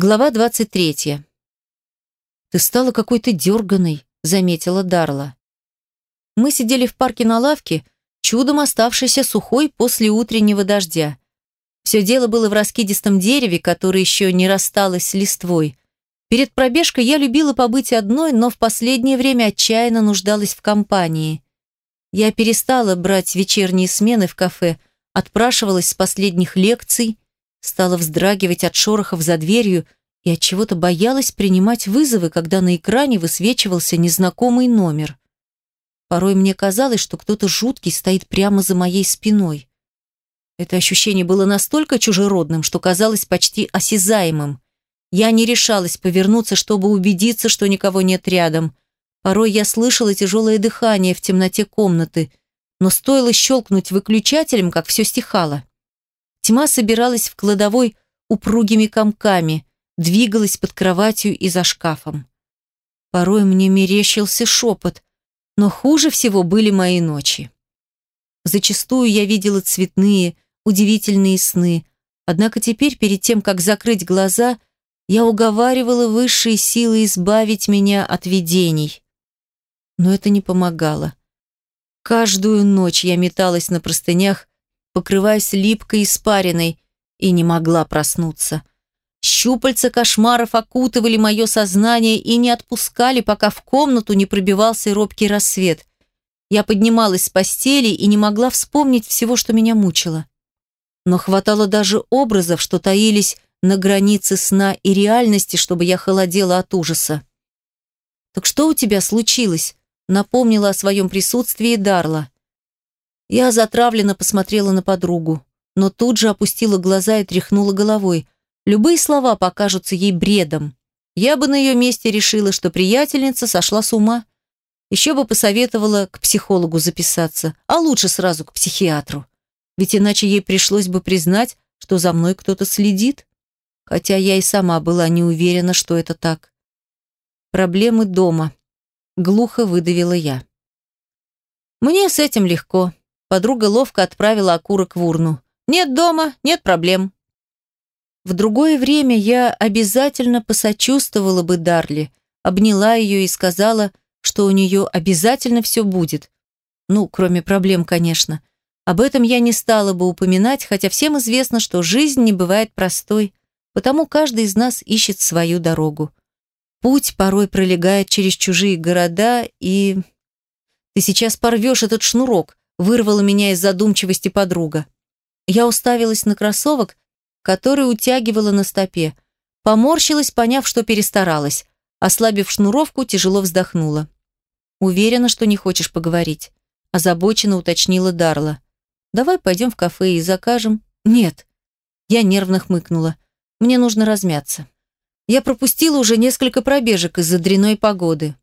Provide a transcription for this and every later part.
Глава 23. «Ты стала какой-то дерганой», — заметила Дарла. Мы сидели в парке на лавке, чудом оставшейся сухой после утреннего дождя. Все дело было в раскидистом дереве, которое еще не рассталось с листвой. Перед пробежкой я любила побыть одной, но в последнее время отчаянно нуждалась в компании. Я перестала брать вечерние смены в кафе, отпрашивалась с последних лекций, Стала вздрагивать от шорохов за дверью и от чего-то боялась принимать вызовы, когда на экране высвечивался незнакомый номер. Порой мне казалось, что кто-то жуткий стоит прямо за моей спиной. Это ощущение было настолько чужеродным, что казалось почти осязаемым. Я не решалась повернуться, чтобы убедиться, что никого нет рядом. Порой я слышала тяжелое дыхание в темноте комнаты, но стоило щелкнуть выключателем, как все стихало. Тьма собиралась в кладовой упругими комками, двигалась под кроватью и за шкафом. Порой мне мерещился шепот, но хуже всего были мои ночи. Зачастую я видела цветные, удивительные сны, однако теперь, перед тем, как закрыть глаза, я уговаривала высшие силы избавить меня от видений. Но это не помогало. Каждую ночь я металась на простынях, покрываясь липкой испариной, и не могла проснуться. Щупальца кошмаров окутывали мое сознание и не отпускали, пока в комнату не пробивался робкий рассвет. Я поднималась с постели и не могла вспомнить всего, что меня мучило. Но хватало даже образов, что таились на границе сна и реальности, чтобы я холодела от ужаса. «Так что у тебя случилось?» напомнила о своем присутствии Дарла. Я затравленно посмотрела на подругу, но тут же опустила глаза и тряхнула головой. Любые слова покажутся ей бредом. Я бы на ее месте решила, что приятельница сошла с ума. Еще бы посоветовала к психологу записаться, а лучше сразу к психиатру. Ведь иначе ей пришлось бы признать, что за мной кто-то следит. Хотя я и сама была не уверена, что это так. Проблемы дома. Глухо выдавила я. Мне с этим легко. Подруга ловко отправила окурок в урну. «Нет дома, нет проблем». В другое время я обязательно посочувствовала бы Дарли, обняла ее и сказала, что у нее обязательно все будет. Ну, кроме проблем, конечно. Об этом я не стала бы упоминать, хотя всем известно, что жизнь не бывает простой, потому каждый из нас ищет свою дорогу. Путь порой пролегает через чужие города, и... Ты сейчас порвешь этот шнурок, вырвала меня из задумчивости подруга. Я уставилась на кроссовок, который утягивала на стопе. Поморщилась, поняв, что перестаралась. Ослабив шнуровку, тяжело вздохнула. «Уверена, что не хочешь поговорить», – озабоченно уточнила Дарла. «Давай пойдем в кафе и закажем». «Нет». Я нервно хмыкнула. «Мне нужно размяться». Я пропустила уже несколько пробежек из-за дряной погоды.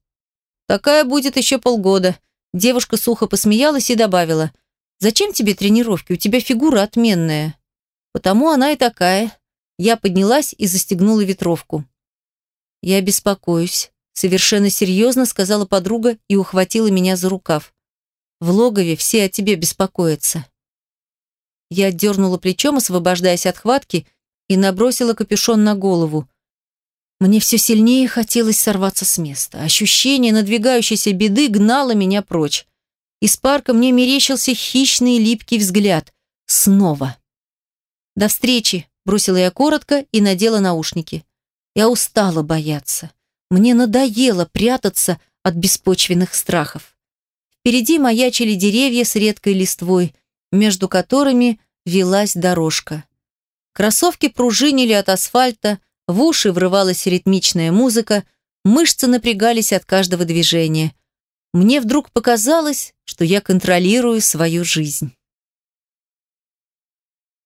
«Такая будет еще полгода», Девушка сухо посмеялась и добавила, «Зачем тебе тренировки? У тебя фигура отменная». «Потому она и такая». Я поднялась и застегнула ветровку. «Я беспокоюсь», — совершенно серьезно сказала подруга и ухватила меня за рукав. «В логове все о тебе беспокоятся». Я дернула плечом, освобождаясь от хватки, и набросила капюшон на голову. Мне все сильнее хотелось сорваться с места. Ощущение надвигающейся беды гнало меня прочь. Из парка мне мерещился хищный липкий взгляд. Снова. «До встречи!» – бросила я коротко и надела наушники. Я устала бояться. Мне надоело прятаться от беспочвенных страхов. Впереди маячили деревья с редкой листвой, между которыми велась дорожка. Кроссовки пружинили от асфальта, в уши врывалась ритмичная музыка, мышцы напрягались от каждого движения. Мне вдруг показалось, что я контролирую свою жизнь.